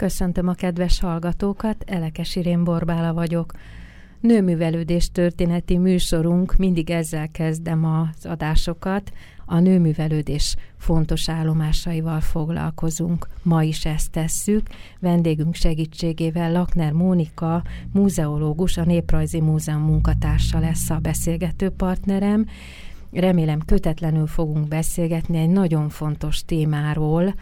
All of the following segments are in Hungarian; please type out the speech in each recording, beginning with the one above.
Köszöntöm a kedves hallgatókat, Elekes Irén Borbála vagyok. Nőművelődés történeti műsorunk, mindig ezzel kezdem az adásokat, a nőművelődés fontos állomásaival foglalkozunk. Ma is ezt tesszük. Vendégünk segítségével Lakner Mónika, múzeológus, a Néprajzi Múzeum munkatársa lesz a beszélgető partnerem. Remélem kötetlenül fogunk beszélgetni egy nagyon fontos témáról,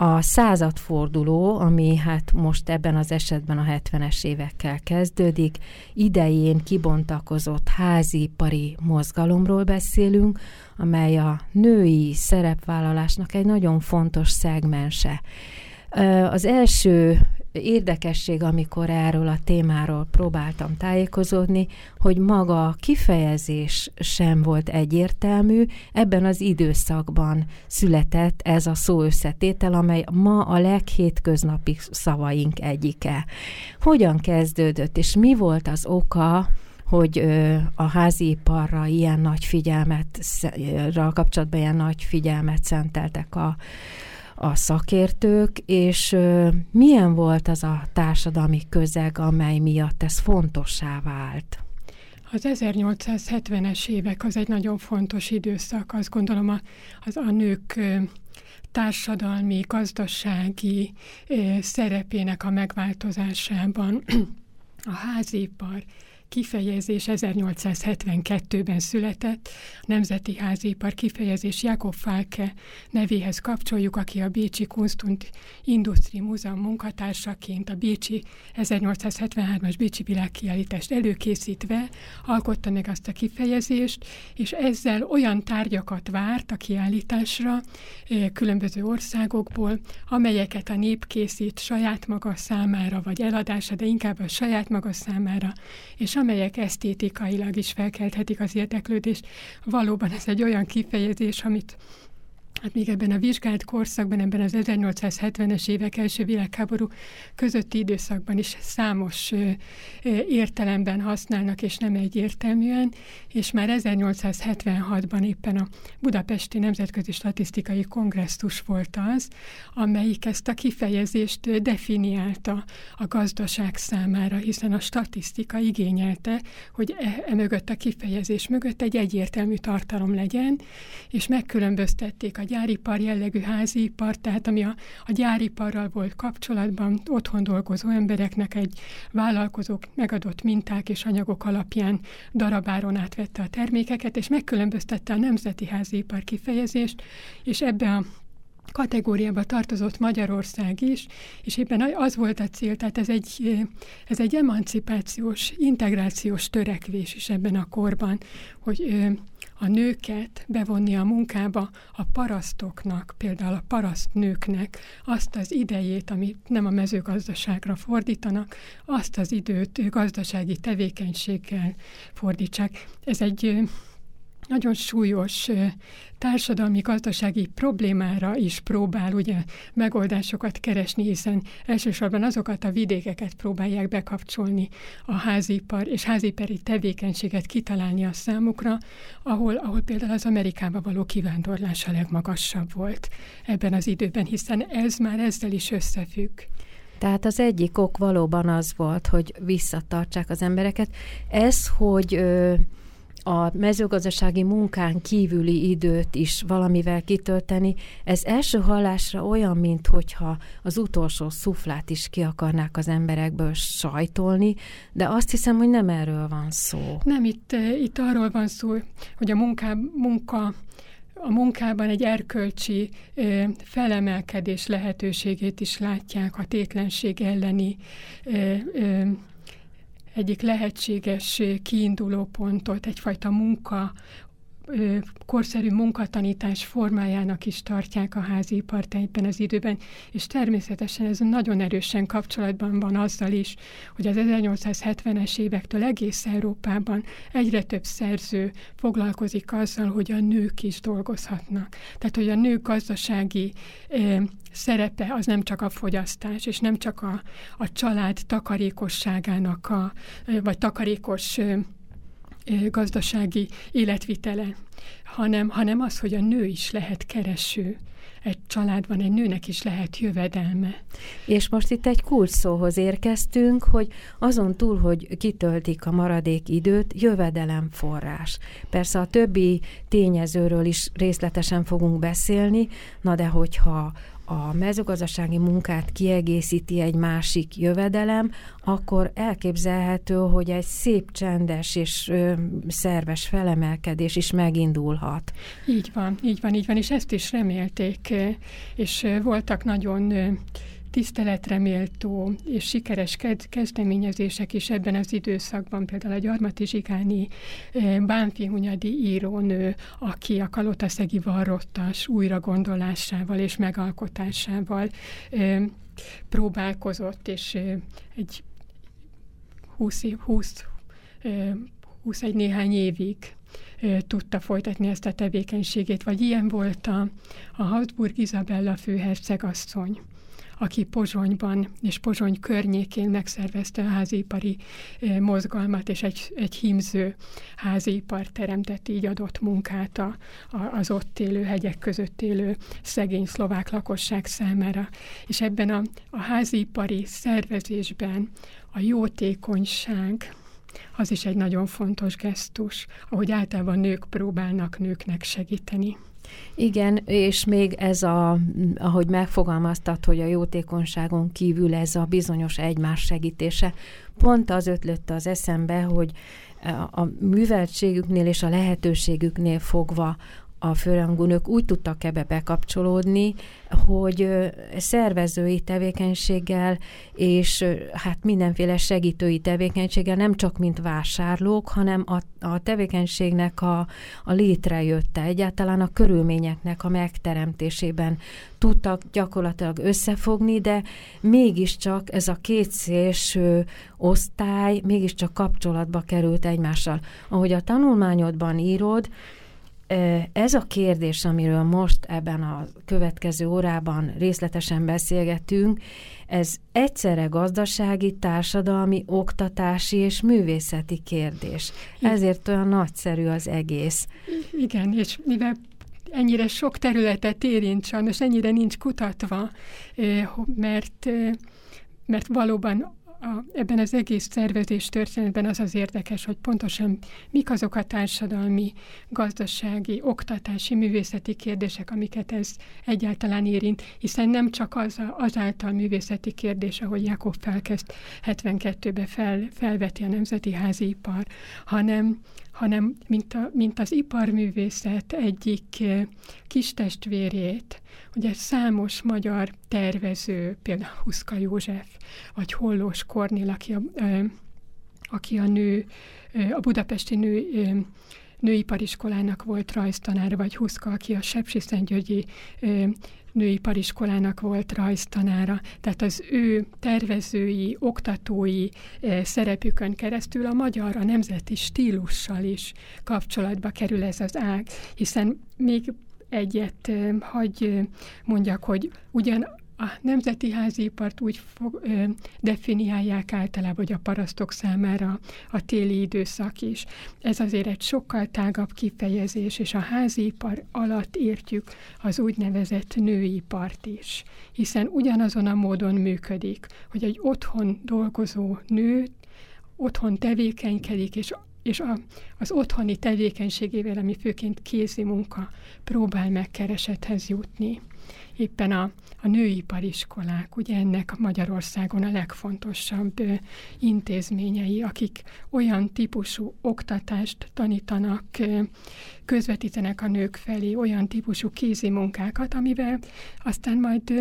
a századforduló, ami hát most ebben az esetben a 70-es évekkel kezdődik, idején kibontakozott házipari mozgalomról beszélünk, amely a női szerepvállalásnak egy nagyon fontos szegmense. Az első érdekesség, amikor erről a témáról próbáltam tájékozódni, hogy maga a kifejezés sem volt egyértelmű, ebben az időszakban született ez a szó összetétel, amely ma a leghétköznapi szavaink egyike. Hogyan kezdődött, és mi volt az oka, hogy a háziiparra ilyen nagy figyelmet, kapcsolatban ilyen nagy figyelmet szenteltek a a szakértők, és milyen volt az a társadalmi közeg, amely miatt ez fontossá vált? Az 1870-es évek az egy nagyon fontos időszak, azt gondolom a, az a nők társadalmi, gazdasági szerepének a megváltozásában a házipar, kifejezés 1872-ben született, a Nemzeti Házipar kifejezés Jakob Falke nevéhez kapcsoljuk, aki a Bécsi Kunst und Industrie Múzeum munkatársaként a Bécsi 1873-as Bécsi világkiállítást előkészítve alkotta meg azt a kifejezést, és ezzel olyan tárgyakat várt a kiállításra különböző országokból, amelyeket a nép készít saját maga számára, vagy eladása, de inkább a saját maga számára, és amelyek esztétikailag is felkelthetik az érdeklődést. Valóban ez egy olyan kifejezés, amit Hát még ebben a vizsgált korszakban, ebben az 1870-es évek első világháború közötti időszakban is számos értelemben használnak, és nem egyértelműen, és már 1876-ban éppen a Budapesti Nemzetközi Statisztikai Kongresszus volt az, amelyik ezt a kifejezést definiálta a gazdaság számára, hiszen a statisztika igényelte, hogy e, e mögött a kifejezés mögött egy egyértelmű tartalom legyen, és megkülönböztették a gyáripar jellegű házipar, tehát ami a, a gyáriparral volt kapcsolatban, otthon dolgozó embereknek egy vállalkozók megadott minták és anyagok alapján darabáron átvette a termékeket, és megkülönböztette a nemzeti házipar kifejezést, és ebbe a kategóriába tartozott Magyarország is, és éppen az volt a cél, tehát ez egy, ez egy emancipációs, integrációs törekvés is ebben a korban, hogy a nőket bevonni a munkába a parasztoknak, például a parasztnőknek azt az idejét, amit nem a mezőgazdaságra fordítanak, azt az időt gazdasági tevékenységgel fordítsák. Ez egy nagyon súlyos társadalmi-gazdasági problémára is próbál ugye megoldásokat keresni, hiszen elsősorban azokat a vidékeket próbálják bekapcsolni a házipar és házipari tevékenységet kitalálni a számukra, ahol, ahol például az Amerikába való kivándorlás a legmagasabb volt ebben az időben, hiszen ez már ezzel is összefügg. Tehát az egyik ok valóban az volt, hogy visszatartsák az embereket. Ez, hogy ö, a mezőgazdasági munkán kívüli időt is valamivel kitölteni, ez első hallásra olyan, mint hogyha az utolsó szuflát is ki akarnák az emberekből sajtolni, de azt hiszem, hogy nem erről van szó. Nem, itt, eh, itt arról van szó, hogy a munká, munka a munkában egy erkölcsi ö, eh, felemelkedés lehetőségét is látják, a tétlenség elleni ö, ö, egyik lehetséges kiinduló pontot, egyfajta munka korszerű munkatanítás formájának is tartják a háziipart egyben az időben, és természetesen ez nagyon erősen kapcsolatban van azzal is, hogy az 1870-es évektől egész Európában egyre több szerző foglalkozik azzal, hogy a nők is dolgozhatnak. Tehát, hogy a nők gazdasági eh, szerepe az nem csak a fogyasztás, és nem csak a, a család takarékosságának, a, vagy takarékos gazdasági életvitele, hanem, hanem az, hogy a nő is lehet kereső. Egy családban egy nőnek is lehet jövedelme. És most itt egy kulcsszóhoz érkeztünk, hogy azon túl, hogy kitöltik a maradék időt, jövedelemforrás. Persze a többi tényezőről is részletesen fogunk beszélni, na de hogyha a mezőgazdasági munkát kiegészíti egy másik jövedelem, akkor elképzelhető, hogy egy szép, csendes és ö, szerves felemelkedés is megindulhat. Így van, így van, így van, és ezt is remélték, és voltak nagyon tiszteletre méltó és sikeres kezdeményezések is ebben az időszakban, például a Gyarmati Zsigáni eh, Bánfi Hunyadi írónő, aki a Kalotaszegi Varrottas újragondolásával és megalkotásával eh, próbálkozott, és eh, egy 20, 20, 21 néhány évig tudta folytatni ezt a tevékenységét, vagy ilyen volt a, a Habsburg Izabella főhercegasszony, aki Pozsonyban és Pozsony környékén megszervezte a házipari mozgalmat, és egy, egy hímző házipar teremtett, így adott munkát a, a, az ott élő, hegyek között élő szegény szlovák lakosság számára. És ebben a, a házipari szervezésben a jótékonyság, az is egy nagyon fontos gesztus, ahogy általában nők próbálnak nőknek segíteni. Igen, és még ez a, ahogy megfogalmaztat, hogy a jótékonyságon kívül ez a bizonyos egymás segítése, pont az ötlött az eszembe, hogy a műveltségüknél és a lehetőségüknél fogva a főrangú nők úgy tudtak ebbe bekapcsolódni, hogy szervezői tevékenységgel és hát mindenféle segítői tevékenységgel nem csak mint vásárlók, hanem a, a tevékenységnek a, a létrejötte, egyáltalán a körülményeknek a megteremtésében tudtak gyakorlatilag összefogni, de mégiscsak ez a két szélső osztály mégiscsak kapcsolatba került egymással. Ahogy a tanulmányodban írod, ez a kérdés, amiről most ebben a következő órában részletesen beszélgetünk, ez egyszerre gazdasági, társadalmi, oktatási és művészeti kérdés. Ezért olyan nagyszerű az egész. Igen, és mivel ennyire sok területet érint, sajnos ennyire nincs kutatva, mert, mert valóban a, ebben az egész szervezés történetben az az érdekes, hogy pontosan mik azok a társadalmi, gazdasági, oktatási, művészeti kérdések, amiket ez egyáltalán érint, hiszen nem csak az a, azáltal művészeti kérdés, ahogy Jakob felkezd 72-ben fel, felveti a Nemzeti Házi Ipar, hanem, hanem mint, a, mint az iparművészet egyik eh, kis testvérét, ugye számos magyar tervező, például Huszka József, vagy Hollós Kornél, aki a, eh, aki a nő, eh, a budapesti nő nőipariskolának volt rajztanára, vagy Huszka, aki a Sepsiszentgyörgyi nőipariskolának volt rajztanára, tehát az ő tervezői, oktatói szerepükön keresztül a magyar, a nemzeti stílussal is kapcsolatba kerül ez az ág, hiszen még egyet hagy mondjak, hogy ugyan a nemzeti házipart úgy fog, ö, definiálják általában, hogy a parasztok számára a téli időszak is. Ez azért egy sokkal tágabb kifejezés, és a házipar alatt értjük az úgynevezett nőipart is, hiszen ugyanazon a módon működik, hogy egy otthon dolgozó nő otthon tevékenykedik, és és a, az otthoni tevékenységével, ami főként kézi munka, próbál megkeresethez jutni. Éppen a, a nőipariskolák, ugye ennek Magyarországon a legfontosabb intézményei, akik olyan típusú oktatást tanítanak, közvetítenek a nők felé, olyan típusú kézi munkákat, amivel aztán majd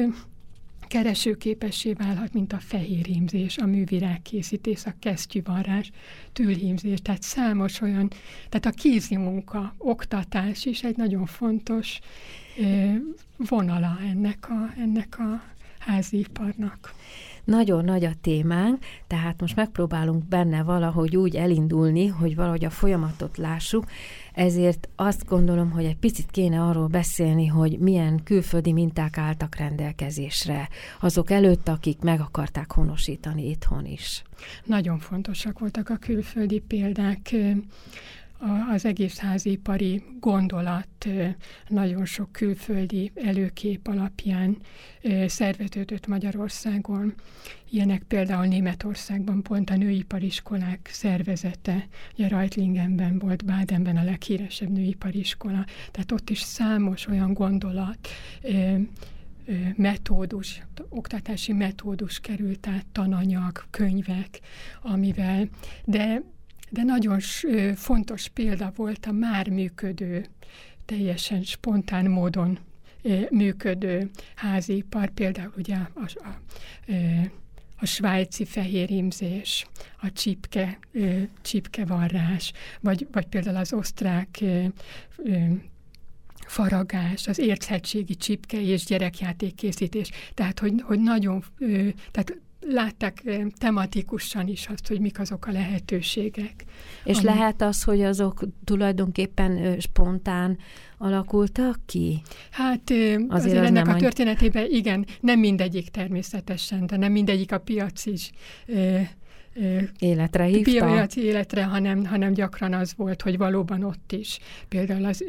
keresőképessé válhat, mint a fehérhímzés, a művirágkészítés, a kesztyűvarrás, tülhímzés, tehát számos olyan, tehát a kézi munka, oktatás is egy nagyon fontos vonala ennek a, ennek a háziiparnak. Nagyon nagy a témánk, tehát most megpróbálunk benne valahogy úgy elindulni, hogy valahogy a folyamatot lássuk, ezért azt gondolom, hogy egy picit kéne arról beszélni, hogy milyen külföldi minták álltak rendelkezésre azok előtt, akik meg akarták honosítani itthon is. Nagyon fontosak voltak a külföldi példák az egész házipari gondolat nagyon sok külföldi előkép alapján szerveződött Magyarországon. Ilyenek például Németországban pont a nőipariskolák szervezete, ugye Reutlingenben volt Bádenben a leghíresebb nőipariskola, tehát ott is számos olyan gondolat, metódus, oktatási metódus került át, tananyag, könyvek, amivel, de de nagyon fontos példa volt a már működő, teljesen spontán módon működő házipar, például ugye a, a, a, a svájci fehérimzés, a csipke, csipkevarrás, vagy, vagy például az osztrák faragás, az érthetségi csipke és gyerekjáték készítés. Tehát, hogy, hogy nagyon, tehát látták tematikusan is azt, hogy mik azok a lehetőségek. És ami... lehet az, hogy azok tulajdonképpen spontán alakultak ki? Hát azért, azért az ennek a történetében igen, nem mindegyik természetesen, de nem mindegyik a piac is életre hívta? Piaci életre, hanem, hanem gyakran az volt, hogy valóban ott is. Például az,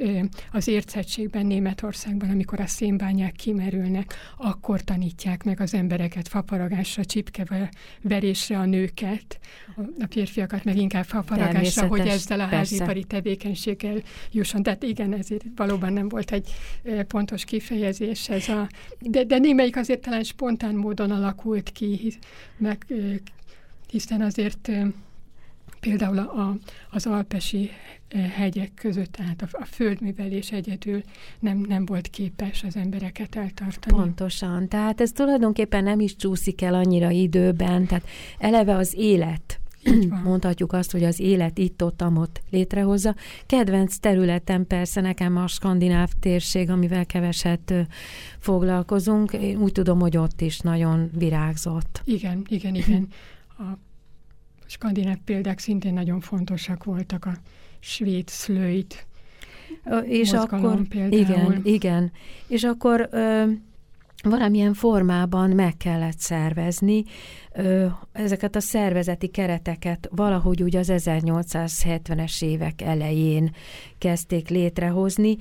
az értszettségben Németországban, amikor a szénbányák kimerülnek, akkor tanítják meg az embereket faparagásra, csipkeverésre a nőket, a férfiakat meg inkább faparagásra, hogy ezzel a házipari tevékenységgel jusson. Tehát igen, ezért valóban nem volt egy pontos kifejezés ez a... De, de némelyik azért talán spontán módon alakult ki, meg hiszen azért például a, az alpesi hegyek között, tehát a, a földművelés egyedül nem, nem volt képes az embereket eltartani. Pontosan, tehát ez tulajdonképpen nem is csúszik el annyira időben, tehát eleve az élet mondhatjuk azt, hogy az élet itt-ott, amott létrehozza. Kedvenc területen persze nekem a skandináv térség, amivel keveset foglalkozunk. Én úgy tudom, hogy ott is nagyon virágzott. Igen, igen, igen a skandináv példák szintén nagyon fontosak voltak, a svéd szlőit, és akkor, például. igen, igen, és akkor ö, valamilyen formában meg kellett szervezni ö, ezeket a szervezeti kereteket valahogy úgy az 1870-es évek elején kezdték létrehozni.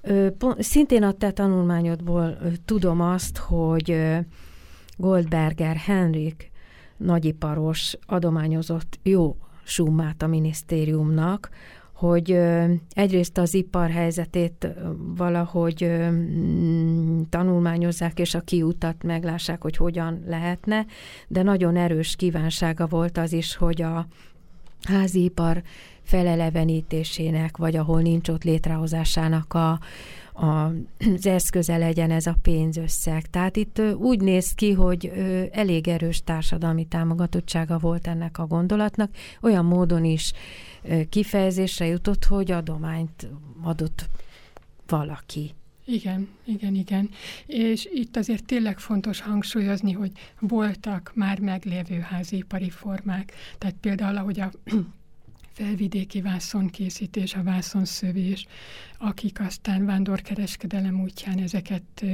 Ö, pont, szintén a te tanulmányodból ö, tudom azt, hogy ö, Goldberger Henrik nagyiparos adományozott jó summát a minisztériumnak, hogy egyrészt az ipar helyzetét valahogy tanulmányozzák, és a kiutat meglássák, hogy hogyan lehetne, de nagyon erős kívánsága volt az is, hogy a házi ipar felelevenítésének, vagy ahol nincs ott létrehozásának a, az eszköze legyen ez a pénzösszeg. Tehát itt úgy néz ki, hogy elég erős társadalmi támogatottsága volt ennek a gondolatnak, olyan módon is kifejezésre jutott, hogy adományt adott valaki. Igen, igen, igen. És itt azért tényleg fontos hangsúlyozni, hogy voltak már meglévő házipari formák. Tehát például, ahogy a felvidéki vászonkészítés, a vászonszövés, akik aztán vándorkereskedelem útján ezeket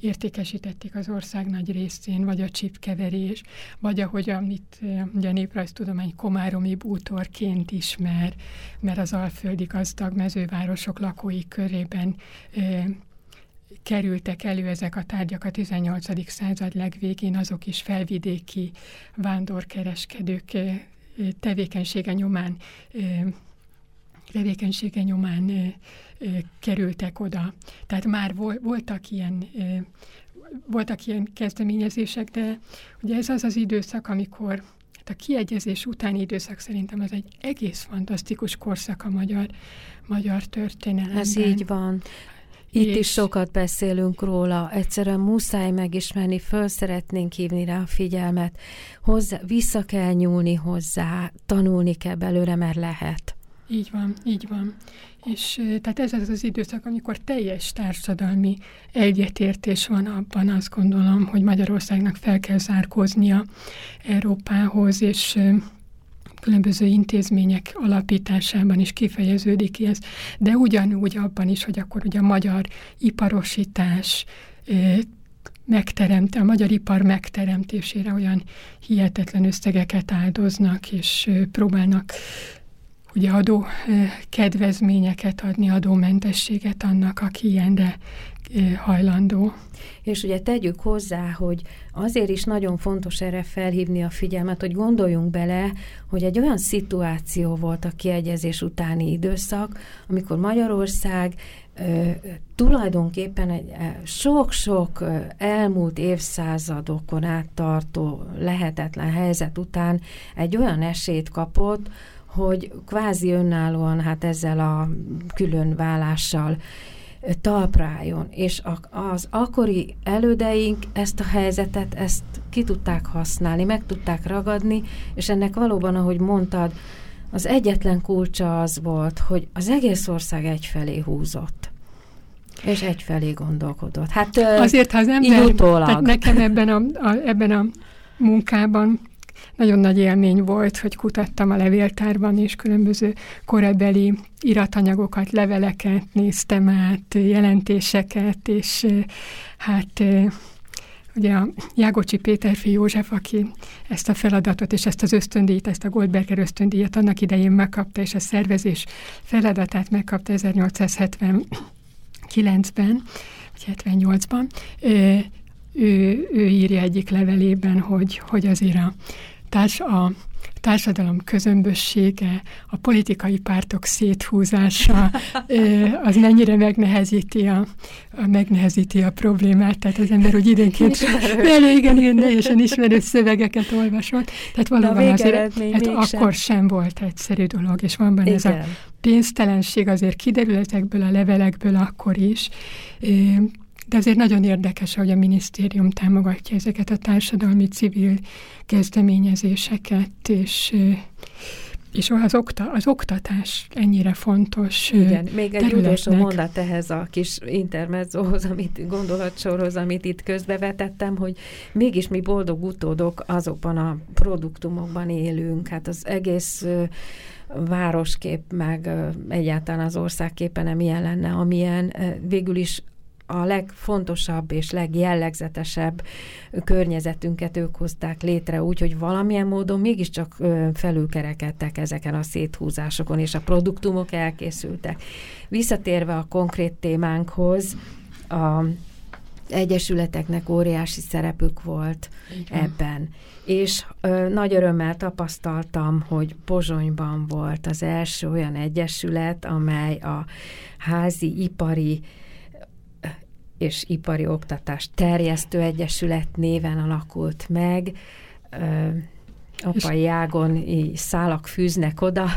értékesítették az ország nagy részén, vagy a csipkeverés, vagy ahogy amit ugye a néprajztudomány komáromi bútorként ismer, mert az alföldi gazdag mezővárosok lakói körében kerültek elő ezek a tárgyak a 18. század legvégén, azok is felvidéki vándorkereskedők tevékenysége nyomán tevékenysége nyomán kerültek oda. Tehát már voltak ilyen voltak ilyen kezdeményezések, de ugye ez az az időszak, amikor hát a kiegyezés utáni időszak szerintem az egy egész fantasztikus korszak a magyar, magyar történelemben. Ez így van. Itt és... is sokat beszélünk róla, egyszerűen muszáj megismerni, föl szeretnénk hívni rá a figyelmet, hozzá, vissza kell nyúlni hozzá, tanulni kell belőle, mert lehet. Így van, így van. És tehát ez az az időszak, amikor teljes társadalmi egyetértés van abban, azt gondolom, hogy Magyarországnak fel kell zárkóznia Európához, és különböző intézmények alapításában is kifejeződik ki ez, de ugyanúgy abban is, hogy akkor ugye a magyar iparosítás megteremt, a magyar ipar megteremtésére olyan hihetetlen összegeket áldoznak, és próbálnak ugye adó kedvezményeket adni, adómentességet annak, aki ilyenre hajlandó. És ugye tegyük hozzá, hogy azért is nagyon fontos erre felhívni a figyelmet, hogy gondoljunk bele, hogy egy olyan szituáció volt a kiegyezés utáni időszak, amikor Magyarország ö, tulajdonképpen egy sok-sok elmúlt évszázadokon át tartó lehetetlen helyzet után egy olyan esélyt kapott, hogy kvázi önállóan hát ezzel a külön talpráljon, és az akkori elődeink ezt a helyzetet, ezt ki tudták használni, meg tudták ragadni, és ennek valóban, ahogy mondtad, az egyetlen kulcsa az volt, hogy az egész ország egyfelé húzott. És egyfelé gondolkodott. Hát azért, ha az ember, tehát nekem ebben a, a, ebben a munkában nagyon nagy élmény volt, hogy kutattam a levéltárban, és különböző korabeli iratanyagokat, leveleket néztem át, jelentéseket, és hát ugye a Jágocsi Péterfi József, aki ezt a feladatot és ezt az ösztöndíjat, ezt a Goldberger ösztöndíjat annak idején megkapta, és a szervezés feladatát megkapta 1879-ben, vagy 78-ban, ő, ő írja egyik levelében, hogy, hogy azért a társ, a társadalom közömbössége, a politikai pártok széthúzása, az mennyire megnehezíti a, a, megnehezíti a problémát. Tehát az ember úgy időnként elő, igen, igen, teljesen ismerő szövegeket olvasott. Tehát valóban azért hát akkor sem volt egyszerű dolog, és van benne ez a pénztelenség azért kiderül ezekből a levelekből akkor is. De azért nagyon érdekes, hogy a minisztérium támogatja ezeket a társadalmi civil kezdeményezéseket, és és az, okta, az oktatás ennyire fontos Igen, még egy utolsó mondat ehhez a kis intermezzóhoz, amit gondolatsorhoz, amit itt közbevetettem, hogy mégis mi boldog utódok azokban a produktumokban élünk. Hát az egész városkép, meg egyáltalán az országképe nem ilyen lenne, amilyen végül is a legfontosabb és legjellegzetesebb környezetünket ők hozták létre úgy, hogy valamilyen módon mégiscsak felülkerekedtek ezeken a széthúzásokon, és a produktumok elkészültek. Visszatérve a konkrét témánkhoz, a egyesületeknek óriási szerepük volt Igen. ebben. És ö, nagy örömmel tapasztaltam, hogy Pozsonyban volt az első olyan egyesület, amely a házi ipari és Ipari Oktatás Terjesztő Egyesület néven alakult meg. Apai ágon szálak fűznek oda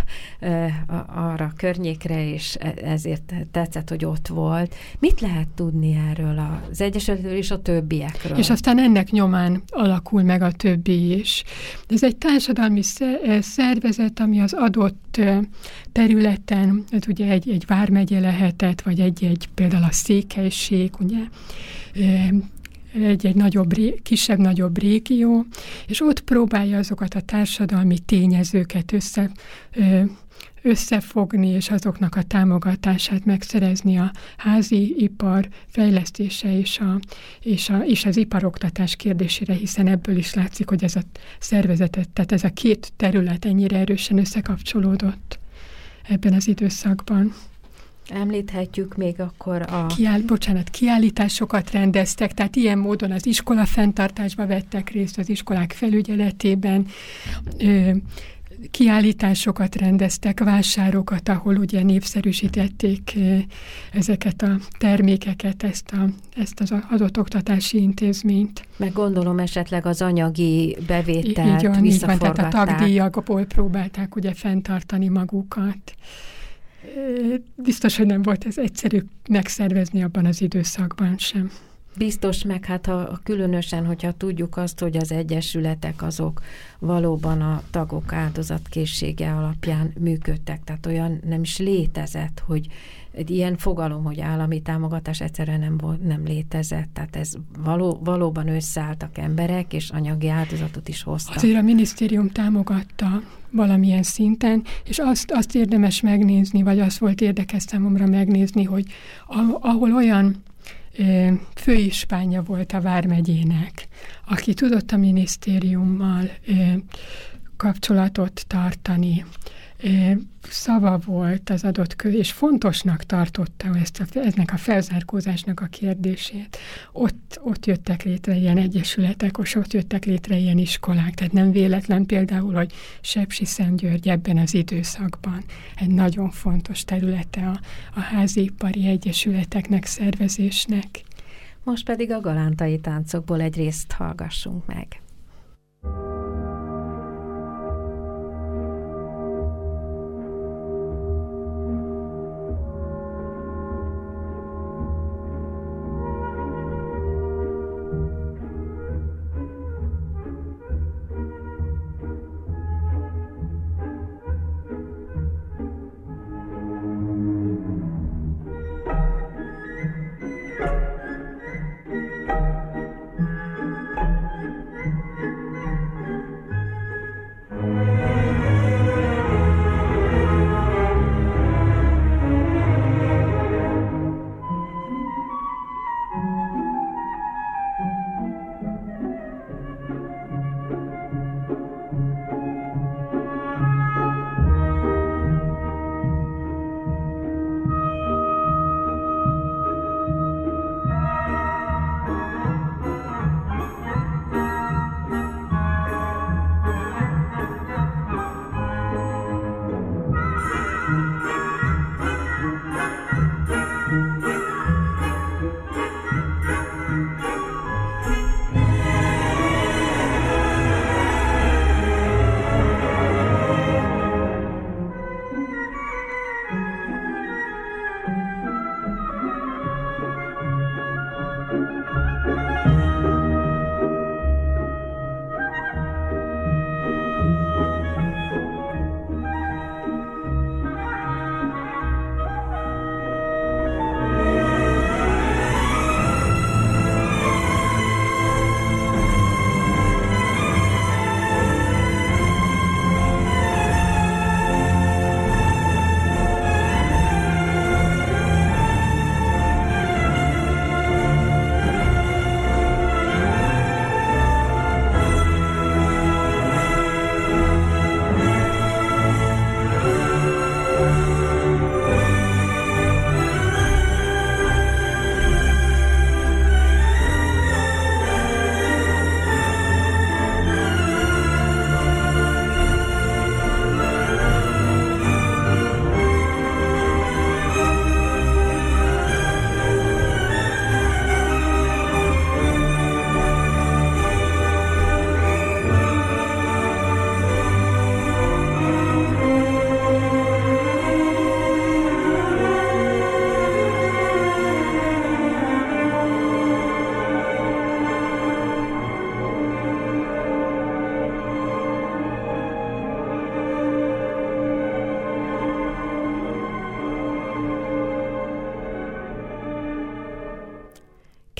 arra a környékre, és e, ezért tetszett, hogy ott volt. Mit lehet tudni erről az Egyesületről és a többiekről? És aztán ennek nyomán alakul meg a többi is. Ez egy társadalmi szervezet, ami az adott területen, ez ugye egy, egy vármegye lehetett, vagy egy-egy például a székelység, ugye, egy-egy nagyobb, kisebb-nagyobb régió, és ott próbálja azokat a társadalmi tényezőket össze, összefogni, és azoknak a támogatását megszerezni a házi ipar fejlesztése és, a, és, a, és az iparoktatás kérdésére, hiszen ebből is látszik, hogy ez a szervezetet, tehát ez a két terület ennyire erősen összekapcsolódott ebben az időszakban. Említhetjük még akkor a... Kiáll, bocsánat, kiállításokat rendeztek, tehát ilyen módon az iskola fenntartásba vettek részt az iskolák felügyeletében, ö, kiállításokat rendeztek, vásárokat, ahol ugye népszerűsítették ezeket a termékeket, ezt, a, ezt az adott oktatási intézményt. Meg gondolom esetleg az anyagi bevételt így van, így van, tehát a tagdíjakból próbálták ugye fenntartani magukat biztos, hogy nem volt ez egyszerű megszervezni abban az időszakban sem. Biztos, meg hát ha, különösen, hogyha tudjuk azt, hogy az egyesületek azok valóban a tagok áldozatkészsége alapján működtek, tehát olyan nem is létezett, hogy egy ilyen fogalom, hogy állami támogatás egyszerűen nem, volt, nem létezett, tehát ez való, valóban összeálltak emberek, és anyagi áldozatot is hoztak. Azért a minisztérium támogatta valamilyen szinten, és azt, azt érdemes megnézni, vagy azt volt érdekes számomra megnézni, hogy ahol olyan főispánja volt a Vármegyének, aki tudott a minisztériummal kapcsolatot tartani, szava volt az adott kö, és fontosnak tartotta ezt a, eznek a felzárkózásnak a kérdését. Ott, ott jöttek létre ilyen egyesületek, és ott jöttek létre ilyen iskolák, tehát nem véletlen például, hogy Sepsi Szentgyörgy ebben az időszakban egy nagyon fontos területe a, a házipari egyesületeknek, szervezésnek. Most pedig a galántai táncokból egy részt hallgassunk meg.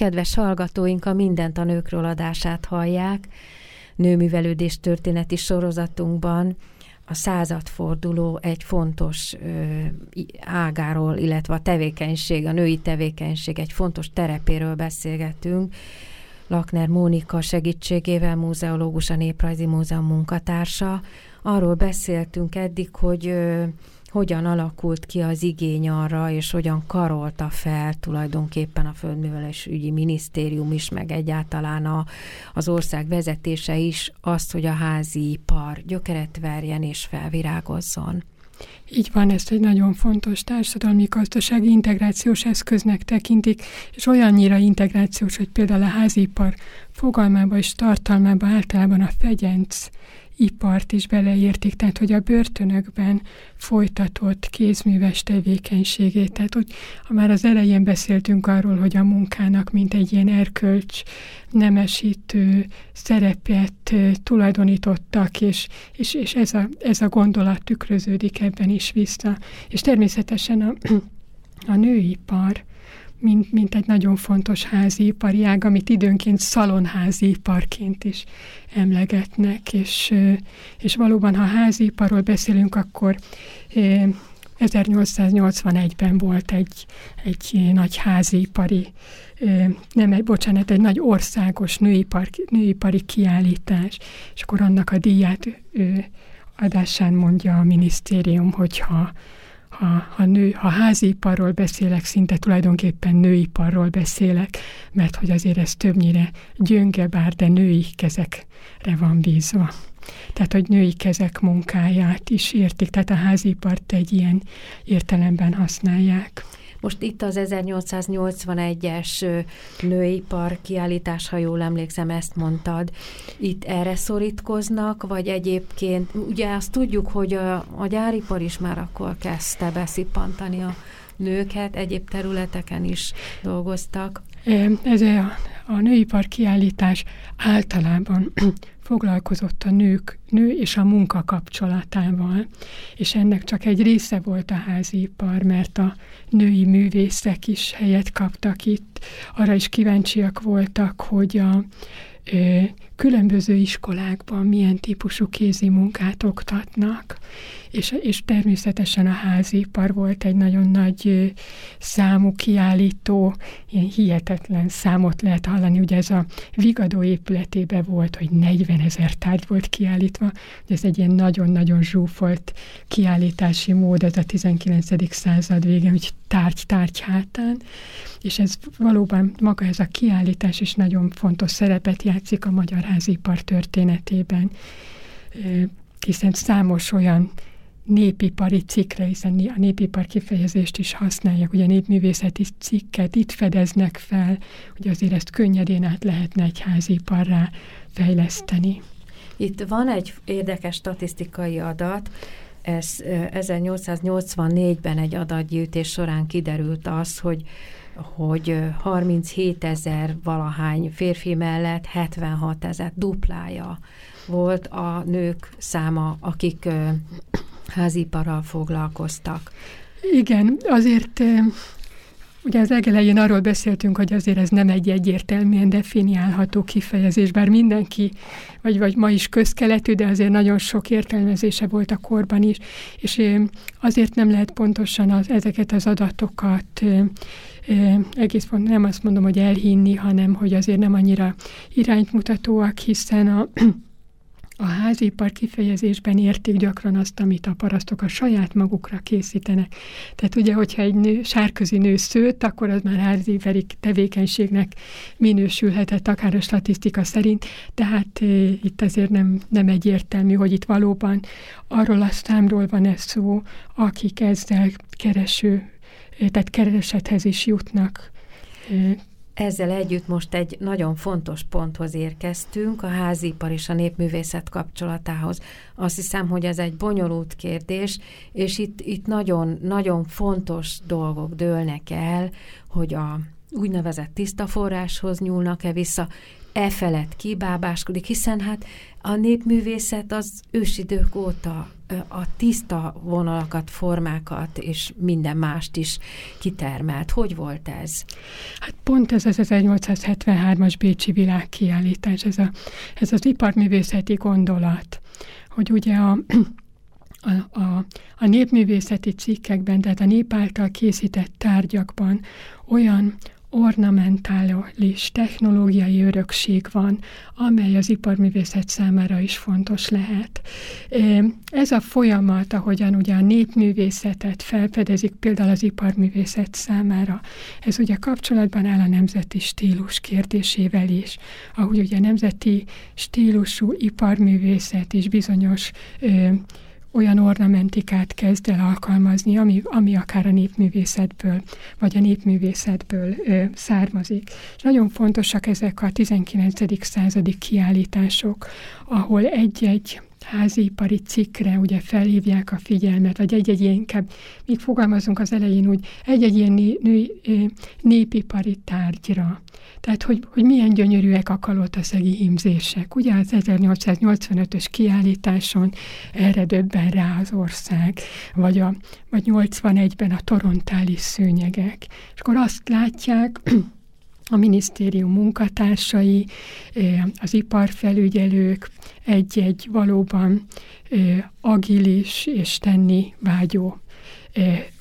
Kedves hallgatóink, a Mindent a nőkről adását hallják. Nőművelődés történeti sorozatunkban a századforduló egy fontos ö, ágáról, illetve a tevékenység, a női tevékenység egy fontos terepéről beszélgetünk. Lakner Mónika segítségével, múzeológus, a Néprajzi Múzeum munkatársa. Arról beszéltünk eddig, hogy ö, hogyan alakult ki az igény arra, és hogyan karolta fel tulajdonképpen a Földművelés ügyi minisztérium is, meg egyáltalán a, az ország vezetése is azt, hogy a házi ipar gyökeret verjen és felvirágozzon. Így van, ezt egy nagyon fontos társadalmi gazdasági integrációs eszköznek tekintik, és olyannyira integrációs, hogy például a házipar fogalmába és tartalmába általában a fegyenc ipart is beleértik, tehát hogy a börtönökben folytatott kézműves tevékenységét. Tehát hogy ha már az elején beszéltünk arról, hogy a munkának mint egy ilyen erkölcs nemesítő szerepet tulajdonítottak, és, és, és ez, a, ez a gondolat tükröződik ebben is vissza. És természetesen a, a nőipar, mint, mint egy nagyon fontos házi ipari ág, amit időnként szalonházi iparként is emlegetnek, és, és valóban, ha házi iparról beszélünk, akkor 1881-ben volt egy, egy nagy háziipari, nem egy, bocsánat, egy nagy országos nőipar, nőipari kiállítás, és akkor annak a díját adásán mondja a minisztérium, hogyha ha, ha, nő, ha háziiparról beszélek, szinte tulajdonképpen nőiparról beszélek, mert hogy azért ez többnyire gyönge, bár de női kezekre van bízva. Tehát, hogy női kezek munkáját is értik, tehát a házipart egy ilyen értelemben használják. Most itt az 1881-es nőipar kiállítás, ha jól emlékszem, ezt mondtad. Itt erre szorítkoznak, vagy egyébként, ugye azt tudjuk, hogy a, a gyáripar is már akkor kezdte beszippantani a nőket, egyéb területeken is dolgoztak. Ez a, a nőipar kiállítás általában foglalkozott a nők, nő és a munka kapcsolatával, és ennek csak egy része volt a házipar, mert a női művészek is helyet kaptak itt. Arra is kíváncsiak voltak, hogy a különböző iskolákban milyen típusú kézi munkát oktatnak, és, és természetesen a házipar volt egy nagyon nagy számú kiállító, ilyen hihetetlen számot lehet hallani, ugye ez a Vigadó épületébe volt, hogy 40 ezer tárgy volt kiállítva, de ez egy ilyen nagyon-nagyon zsúfolt kiállítási mód, ez a 19. század vége, hogy tárgy-tárgy hátán, és ez valóban maga ez a kiállítás is nagyon fontos szerepet játszik a magyar házipar történetében, hiszen számos olyan népipari cikkre, hiszen a népipar kifejezést is használják, ugye népművészeti cikket itt fedeznek fel, hogy azért ezt könnyedén át lehetne egy háziparrá fejleszteni. Itt van egy érdekes statisztikai adat, ez 1884-ben egy adatgyűjtés során kiderült az, hogy hogy 37 ezer valahány férfi mellett 76 ezer duplája volt a nők száma, akik háziparral foglalkoztak. Igen, azért Ugye az legelején arról beszéltünk, hogy azért ez nem egy egyértelműen definiálható kifejezés, bár mindenki, vagy, vagy ma is közkeletű, de azért nagyon sok értelmezése volt a korban is, és azért nem lehet pontosan az, ezeket az adatokat egész pont nem azt mondom, hogy elhinni, hanem hogy azért nem annyira iránymutatóak, hiszen a a házipar kifejezésben értik gyakran azt, amit a parasztok a saját magukra készítenek. Tehát ugye, hogyha egy nő, sárközi nő szőtt, akkor az már házipari tevékenységnek minősülhetett, akár a statisztika szerint, tehát e, itt azért nem, nem egyértelmű, hogy itt valóban arról a számról van ez szó, akik ezzel kereső, tehát keresethez is jutnak ezzel együtt most egy nagyon fontos ponthoz érkeztünk, a házipar és a népművészet kapcsolatához. Azt hiszem, hogy ez egy bonyolult kérdés, és itt, itt nagyon, nagyon fontos dolgok dőlnek el, hogy a úgynevezett tiszta forráshoz nyúlnak-e vissza, e felett kibábáskodik, hiszen hát a népművészet az ősidők óta a tiszta vonalakat, formákat és minden mást is kitermelt. Hogy volt ez? Hát pont ez az 1873-as Bécsi világkiállítás, ez, a, ez az iparművészeti gondolat, hogy ugye a, a, a, a népművészeti cikkekben, tehát a nép által készített tárgyakban olyan ornamentális technológiai örökség van, amely az iparművészet számára is fontos lehet. Ez a folyamat, ahogyan ugye a népművészetet felfedezik például az iparművészet számára, ez ugye kapcsolatban áll a nemzeti stílus kérdésével is, ahogy ugye a nemzeti stílusú iparművészet is bizonyos olyan ornamentikát kezd el alkalmazni, ami, ami akár a népművészetből, vagy a népművészetből ö, származik. És nagyon fontosak ezek a 19. századi kiállítások, ahol egy-egy házipari cikkre ugye felhívják a figyelmet, vagy egy-egy ilyen, inkább, még fogalmazunk az elején úgy, egy-egy ilyen né, nő, népipari tárgyra. Tehát, hogy, hogy milyen gyönyörűek a kalotaszegi hímzések. Ugye az 1885-ös kiállításon erre döbben rá az ország, vagy, a, vagy 81-ben a torontális szőnyegek. És akkor azt látják, a minisztérium munkatársai, az iparfelügyelők, egy-egy valóban agilis és tenni vágyó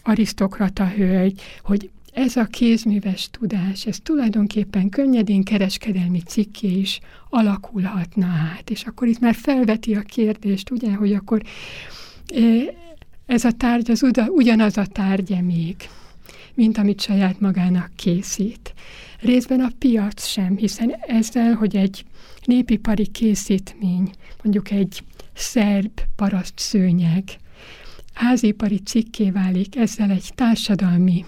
arisztokrata hölgy, hogy ez a kézműves tudás, ez tulajdonképpen könnyedén kereskedelmi cikké is alakulhatna át. És akkor itt már felveti a kérdést, ugye, hogy akkor ez a tárgy az ugyanaz a tárgya még, mint amit saját magának készít. Részben a piac sem, hiszen ezzel, hogy egy népipari készítmény, mondjuk egy szerb paraszt szőnyeg, házipari cikké válik, ezzel egy társadalmi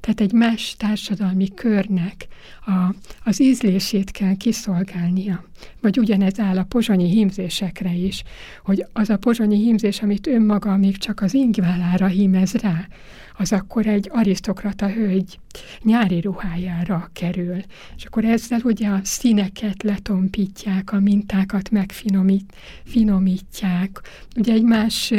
tehát egy más társadalmi körnek a, az ízlését kell kiszolgálnia. Vagy ugyanez áll a pozsonyi hímzésekre is, hogy az a pozsonyi hímzés, amit önmaga még csak az ingválára hímez rá, az akkor egy arisztokrata hölgy nyári ruhájára kerül. És akkor ezzel ugye a színeket letompítják, a mintákat megfinomítják. Ugye egy más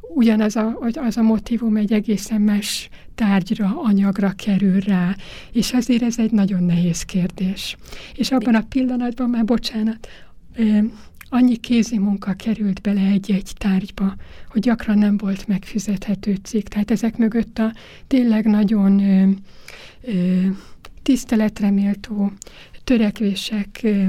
ugyanaz a, az a motivum egy egészen más tárgyra, anyagra kerül rá, és azért ez egy nagyon nehéz kérdés. És abban a pillanatban már, bocsánat, annyi kézi munka került bele egy-egy tárgyba, hogy gyakran nem volt megfizethető cikk. Tehát ezek mögött a tényleg nagyon ö, ö, tiszteletreméltó törekvések ö,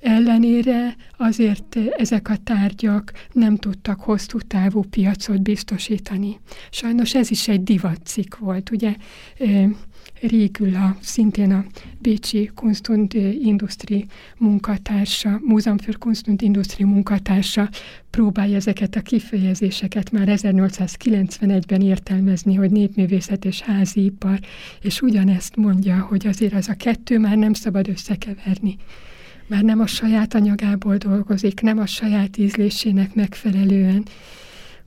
ellenére azért ezek a tárgyak nem tudtak hosszú távú piacot biztosítani. Sajnos ez is egy divatcikk volt, ugye Régül a, szintén a Bécsi Kunst und Industrie munkatársa, Múzeum für Kunst und Industrie munkatársa próbálja ezeket a kifejezéseket már 1891-ben értelmezni, hogy népművészet és háziipar, és ugyanezt mondja, hogy azért az a kettő már nem szabad összekeverni már nem a saját anyagából dolgozik, nem a saját ízlésének megfelelően.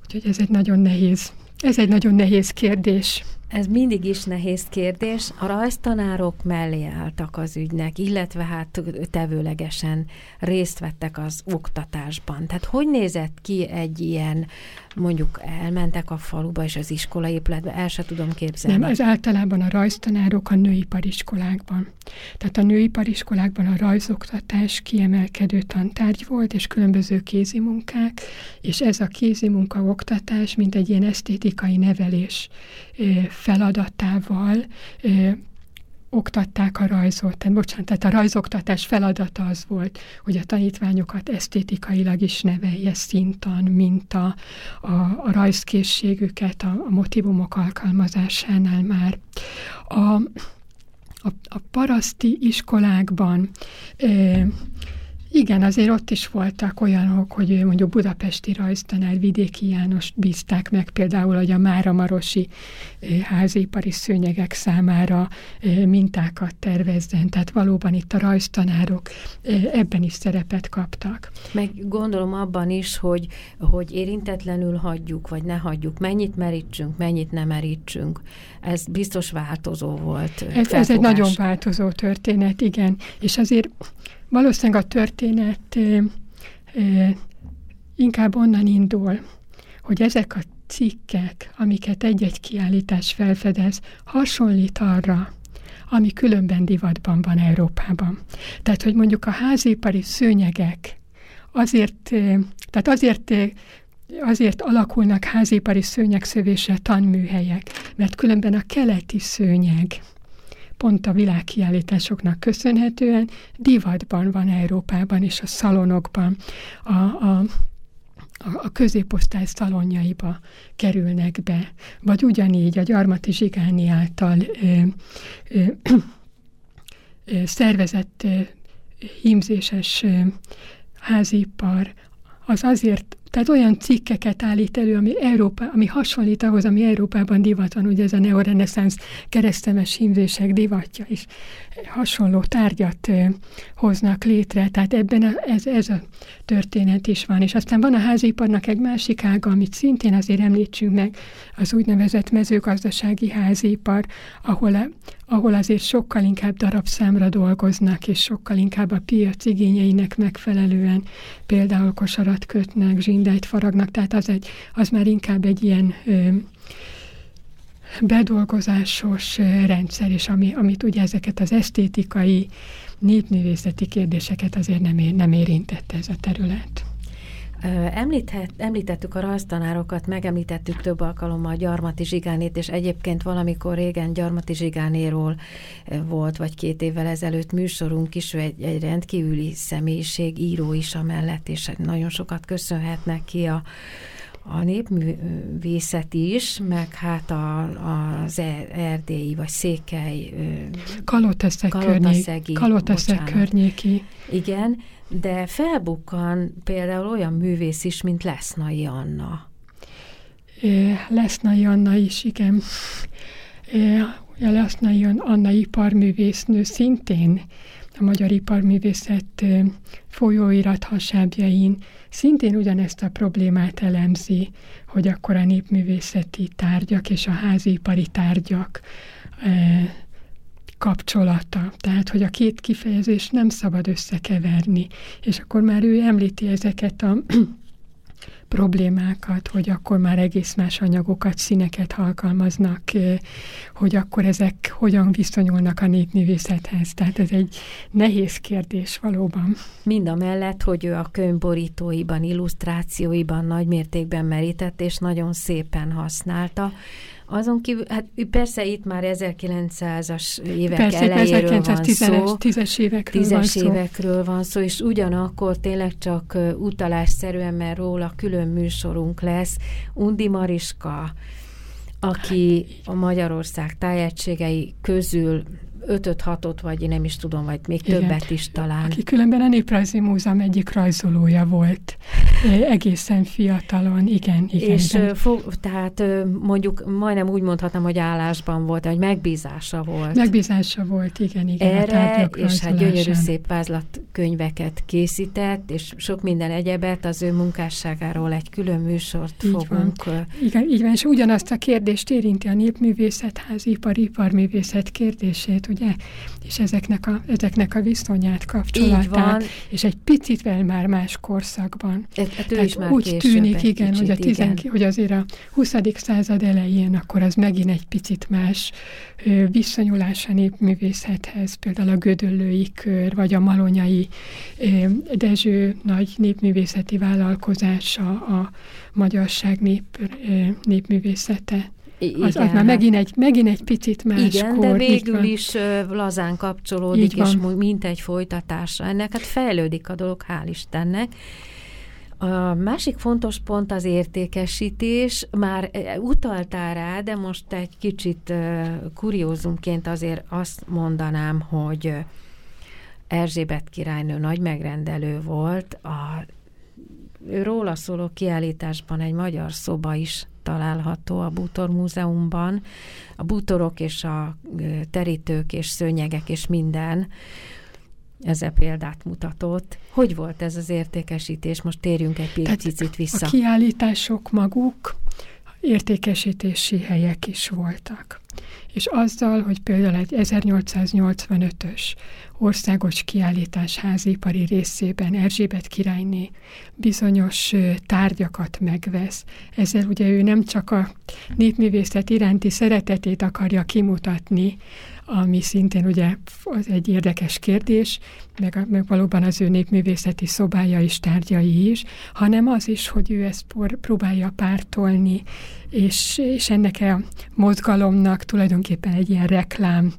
Úgyhogy ez egy nagyon nehéz, ez egy nagyon nehéz kérdés. Ez mindig is nehéz kérdés. A rajztanárok mellé álltak az ügynek, illetve hát tevőlegesen részt vettek az oktatásban. Tehát hogy nézett ki egy ilyen, mondjuk elmentek a faluba és az iskolaépületbe, el se tudom képzelni. Nem, ez általában a rajztanárok a nőipariskolákban. Tehát a nőipariskolákban a rajzoktatás kiemelkedő tantárgy volt, és különböző kézimunkák, és ez a kézimunka oktatás, mint egy ilyen esztétikai nevelés feladatával oktatták a rajzot. Tehát, bocsánat, tehát a rajzoktatás feladata az volt, hogy a tanítványokat esztétikailag is nevelje szintan, mint a, a, a rajzkészségüket a, a motivumok alkalmazásánál már. A, a, a paraszti iskolákban ö, igen, azért ott is voltak olyanok, hogy mondjuk budapesti rajztanár Vidéki János bízták meg például, hogy a Máramarosi házipari szőnyegek számára mintákat tervezzen. Tehát valóban itt a rajztanárok ebben is szerepet kaptak. Meg gondolom abban is, hogy, hogy érintetlenül hagyjuk, vagy ne hagyjuk, mennyit merítsünk, mennyit nem merítsünk. Ez biztos változó volt. Ez, ez egy nagyon változó történet, igen. És azért Valószínűleg a történet inkább onnan indul, hogy ezek a cikkek, amiket egy-egy kiállítás felfedez, hasonlít arra, ami különben divatban van Európában. Tehát, hogy mondjuk a házipari szőnyegek azért, tehát azért azért alakulnak házipari szőnyegszövésre tanműhelyek, mert különben a keleti szőnyeg, pont a világkiállításoknak köszönhetően divatban van Európában és a szalonokban, a, a a középosztály szalonjaiba kerülnek be, vagy ugyanígy a Gyarmati Zsigáni által ö, ö, ö, szervezett ö, hímzéses ö, házipar az azért tehát olyan cikkeket állít elő, ami, Európa, ami hasonlít ahhoz, ami Európában divat van, ugye ez a neoreneszánsz keresztemes hímzések divatja is hasonló tárgyat ö, hoznak létre, tehát ebben a, ez, ez a történet is van. És aztán van a háziparnak egy másik ága, amit szintén azért említsünk meg, az úgynevezett mezőgazdasági házipar, ahol, a, ahol azért sokkal inkább darabszámra dolgoznak, és sokkal inkább a piac igényeinek megfelelően például kosarat kötnek, zsindejt faragnak, tehát az, egy, az már inkább egy ilyen ö, bedolgozásos rendszer, és ami, amit ugye ezeket az esztétikai, népművészeti kérdéseket azért nem, ér, nem érintette ez a terület. Említhet, említettük a rajztanárokat, megemlítettük több alkalommal Gyarmati Zsigánét, és egyébként valamikor régen Gyarmati Zsigánéról volt, vagy két évvel ezelőtt műsorunk is, egy, egy rendkívüli személyiség, író is amellett, és nagyon sokat köszönhetnek ki a a népművészet is, meg hát a, az e, erdélyi vagy székely Kaloteszek, környék, Kaloteszek környéki. Igen, de felbukkan például olyan művész is, mint Lesznai Anna. Lesznai Anna is, igen. Lesznai Anna iparművésznő szintén a Magyar Iparművészet folyóirat hasábjain szintén ugyanezt a problémát elemzi, hogy akkor a népművészeti tárgyak és a házipari tárgyak kapcsolata. Tehát, hogy a két kifejezés nem szabad összekeverni. És akkor már ő említi ezeket a problémákat, hogy akkor már egész más anyagokat, színeket alkalmaznak, hogy akkor ezek hogyan viszonyulnak a népművészethez. Tehát ez egy nehéz kérdés valóban. Mind a mellett, hogy ő a könyvborítóiban, illusztrációiban nagy mértékben merített, és nagyon szépen használta. Azon kívül, hát persze itt már 1900-as évek persze, elejéről van szó. Tízes évekről tízes van évekről szó. van szó, és ugyanakkor tényleg csak utalásszerűen, mert róla külön műsorunk lesz. Undi Mariska, aki a Magyarország tájegységei közül ötöt, hatot, vagy én nem is tudom, vagy még igen. többet is talán. Aki különben a Néprajzi Múzeum egyik rajzolója volt, egészen fiatalon, igen, igen. És igen. Tehát mondjuk majdnem úgy mondhatnám, hogy állásban volt, hogy megbízása volt. Megbízása volt, igen, igen. Erre, és hát gyönyörű szép vázlatkönyveket készített, és sok minden egyebet az ő munkásságáról egy külön műsort így fogunk. Van. Igen, így van, és ugyanazt a kérdést érinti a népművészetház, ipar, iparművészet kérdését, ugye? És ezeknek a, ezeknek a viszonyát, kapcsolatát, és egy picit már más korszakban. Ez, Tehát is már úgy tűnik, igen, kicsit, hogy, a tizen, igen. hogy azért a 20. század elején akkor az megint egy picit más ö, viszonyulás a népművészethez, például a Gödöllői kör, vagy a Malonyai ö, Dezső nagy népművészeti vállalkozása, a magyarság nép, ö, népművészete. Igen. Az, az már megint egy, megint egy picit más Igen, kor, de végül is lazán kapcsolódik, és mint egy folytatása. Ennek hát fejlődik a dolog, hál' Istennek. A másik fontos pont az értékesítés. Már utaltál rá, de most egy kicsit kuriózumként azért azt mondanám, hogy Erzsébet királynő nagy megrendelő volt. A róla szóló kiállításban egy magyar szoba is található a Bútor Múzeumban. A bútorok és a terítők és szőnyegek és minden ezzel példát mutatott. Hogy volt ez az értékesítés? Most térjünk egy picit vissza. A kiállítások maguk értékesítési helyek is voltak. És azzal, hogy például egy 1885-ös országos kiállítás házipari részében Erzsébet királyné bizonyos tárgyakat megvesz. Ezzel ugye ő nem csak a népművészet iránti szeretetét akarja kimutatni, ami szintén ugye az egy érdekes kérdés, meg, meg valóban az ő népművészeti szobája is, tárgyai is, hanem az is, hogy ő ezt próbálja pártolni, és, és ennek a mozgalomnak tulajdonképpen egy ilyen reklám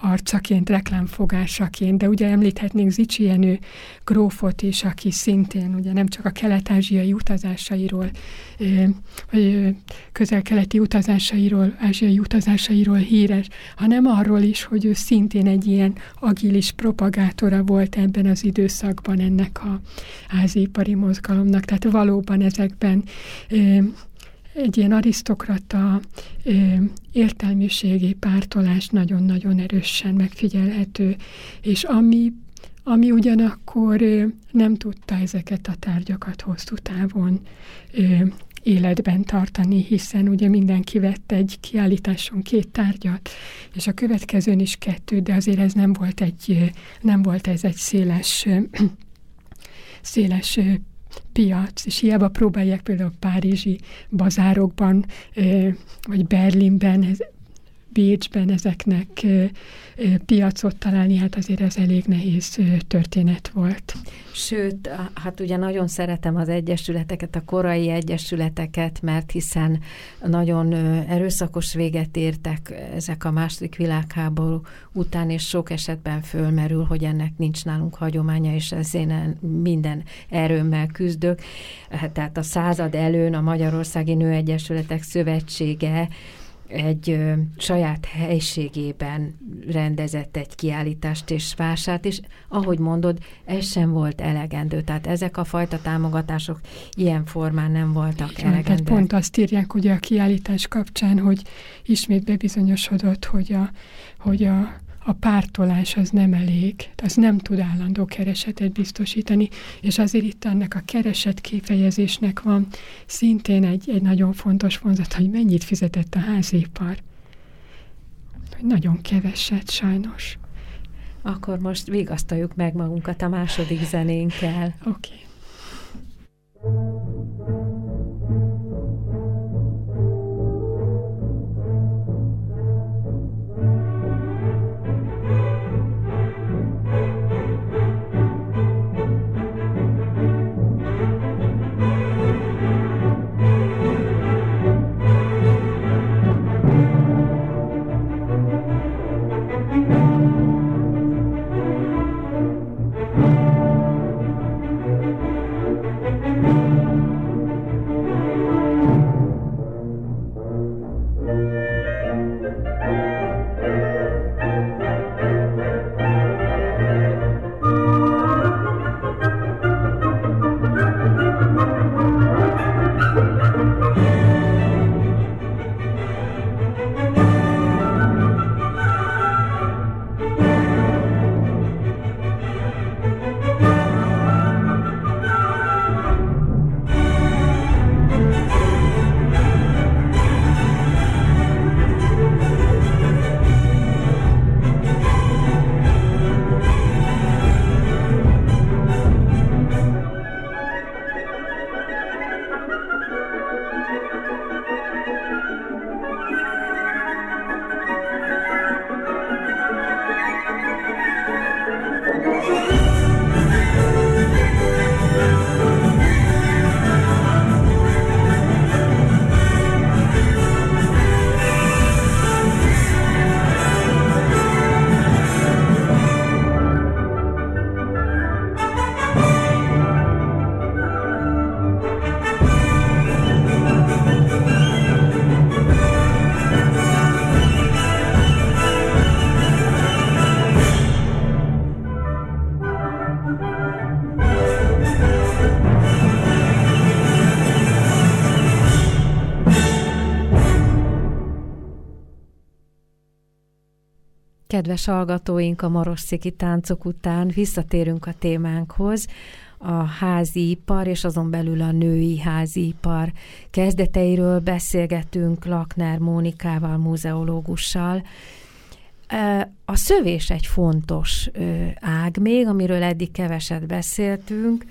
arcaként, reklámfogásaként, de ugye említhetnénk Zicsi Jenő grófot is, aki szintén ugye nem csak a kelet-ázsiai utazásairól, vagy közel-keleti utazásairól, ázsiai utazásairól híres, hanem arról is, hogy ő szintén egy ilyen agilis propagátora volt ebben az időszakban ennek a házipari mozgalomnak. Tehát valóban ezekben egy ilyen arisztokrata értelmiségi pártolás nagyon-nagyon erősen megfigyelhető, és ami, ami ugyanakkor nem tudta ezeket a tárgyakat hosszú távon életben tartani, hiszen ugye mindenki vett egy kiállításon két tárgyat, és a következőn is kettő, de azért ez nem volt egy, nem volt ez egy széles széles piac, és hiába próbálják például Párizsi bazárokban, vagy Berlinben, Bécsben ezeknek piacot találni, hát azért ez elég nehéz történet volt. Sőt, hát ugye nagyon szeretem az egyesületeket, a korai egyesületeket, mert hiszen nagyon erőszakos véget értek ezek a második világháború után, és sok esetben fölmerül, hogy ennek nincs nálunk hagyománya, és ezért én minden erőmmel küzdök. Hát, tehát a század előn a Magyarországi Nőegyesületek Szövetsége egy ö, saját helységében rendezett egy kiállítást és vásárt, és ahogy mondod, ez sem volt elegendő. Tehát ezek a fajta támogatások ilyen formán nem voltak Igen, elegendőek. Tehát pont azt írják ugye a kiállítás kapcsán, hogy ismét bebizonyosodott, hogy a, hogy a a pártolás az nem elég, az nem tud állandó keresetet biztosítani, és azért itt ennek a kereset kifejezésnek van szintén egy, egy nagyon fontos vonzat, hogy mennyit fizetett a házépar. Nagyon keveset, sajnos. Akkor most vigasztaljuk meg magunkat a második zenénkkel. Oké. Okay. Kedves hallgatóink, a Marossziki táncok után visszatérünk a témánkhoz, a házi ipar, és azon belül a női házi ipar kezdeteiről beszélgetünk Lakner Mónikával, múzeológussal. A szövés egy fontos ág még, amiről eddig keveset beszéltünk.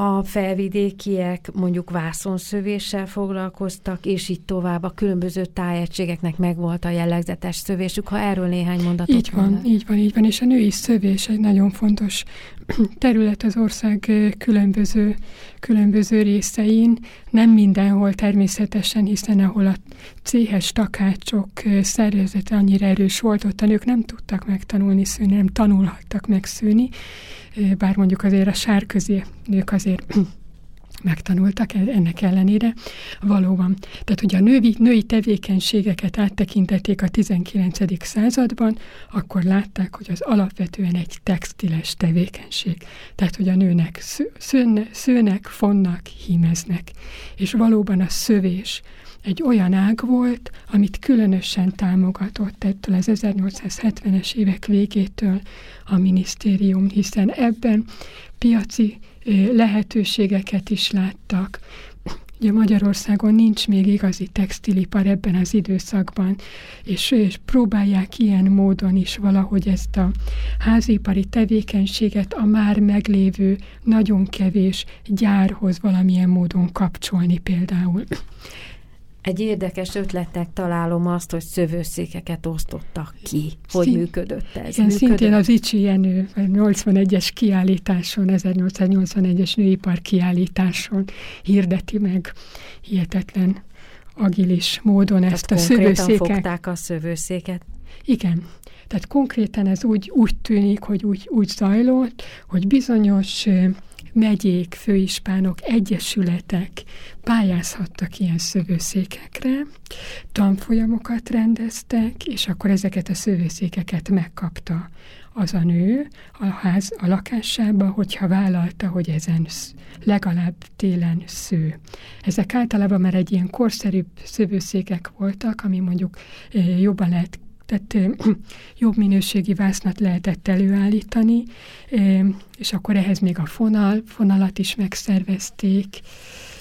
A felvidékiek mondjuk vászonszövéssel foglalkoztak, és így tovább. A különböző tájegységeknek megvolt a jellegzetes szövésük, ha erről néhány mondatot Így van, mondanak. így van, így van, és a női szövés egy nagyon fontos terület az ország különböző, különböző részein, nem mindenhol természetesen, hiszen ahol a céhes takácsok szervezete annyira erős volt, ott a nők nem tudtak megtanulni szőni, nem tanulhattak megszőni, bár mondjuk azért a sárközi nők azért megtanultak e- ennek ellenére. Valóban. Tehát, hogy a női, női tevékenységeket áttekintették a 19. században, akkor látták, hogy az alapvetően egy textiles tevékenység. Tehát, hogy a nőnek szőne, szőnek, fonnak, hímeznek. És valóban a szövés egy olyan ág volt, amit különösen támogatott ettől az 1870-es évek végétől a minisztérium, hiszen ebben piaci lehetőségeket is láttak. Ugye Magyarországon nincs még igazi textilipar ebben az időszakban, és, és próbálják ilyen módon is valahogy ezt a házipari tevékenységet a már meglévő nagyon kevés gyárhoz valamilyen módon kapcsolni például. Egy érdekes ötletnek találom azt, hogy szövőszékeket osztottak ki. Hogy Szín, működött ez? Igen, működött? szintén az Icsi Jenő 81-es kiállításon, 1881-es nőipar kiállításon hirdeti meg hihetetlen agilis módon Tehát ezt a szövőszéket. fogták a szövőszéket? Igen. Tehát konkrétan ez úgy, úgy tűnik, hogy úgy, úgy zajlott, hogy bizonyos megyék, főispánok, egyesületek pályázhattak ilyen szövőszékekre, tanfolyamokat rendeztek, és akkor ezeket a szövőszékeket megkapta az a nő a, ház, a lakásába, hogyha vállalta, hogy ezen legalább télen sző. Ezek általában már egy ilyen korszerűbb szövőszékek voltak, ami mondjuk eh, jobban lehet tehát jobb minőségi vásznat lehetett előállítani, és akkor ehhez még a fonal, fonalat is megszervezték.